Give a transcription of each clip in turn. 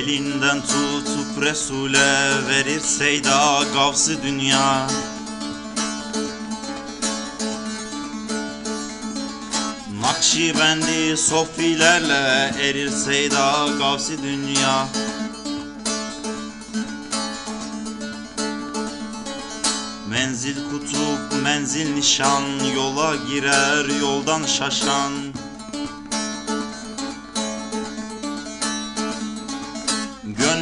Elinden tutup Resul'e verir seyda gavsı dünya. Nakşibendi sofilerle erir seyda gavsi dünya. Menzil kutup menzil nişan yola girer yoldan şaşan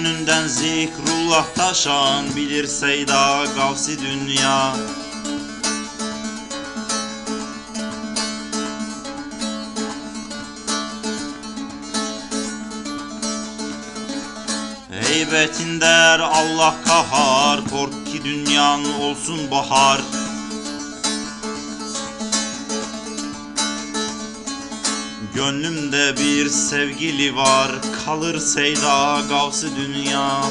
Gönlünden zikrullah taşan bilir seyda gavsi dünya. Heybetin der Allah kahar Kork ki dünyan olsun bahar Gönlümde bir sevgili var Kalır seyda gavsı dünya.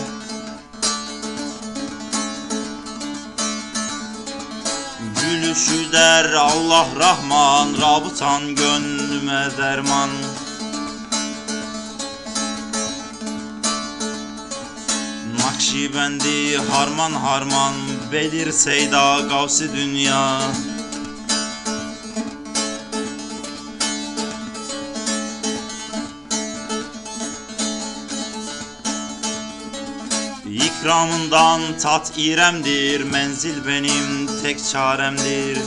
Gülüşü der Allah Rahman Rabıtan gönlüme derman. Nakşibendi harman harman Belir seyda gavsi dünya İkramından tat iremdir Menzil benim tek çaremdir.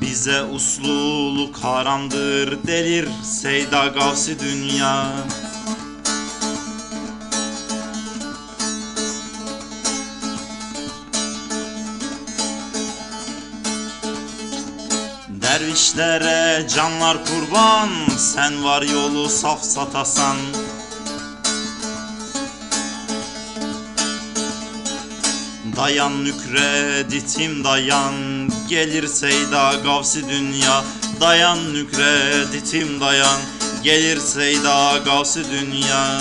Bize usluluk haramdır Delir seyda gavsi dünya Dervişlere canlar kurban Sen var yolu saf satasan. Dayan nükreditim dayan. Gelir seyda gavsi dünya. Dayan nükreditim dayan. Gelir seyda gavsi dünya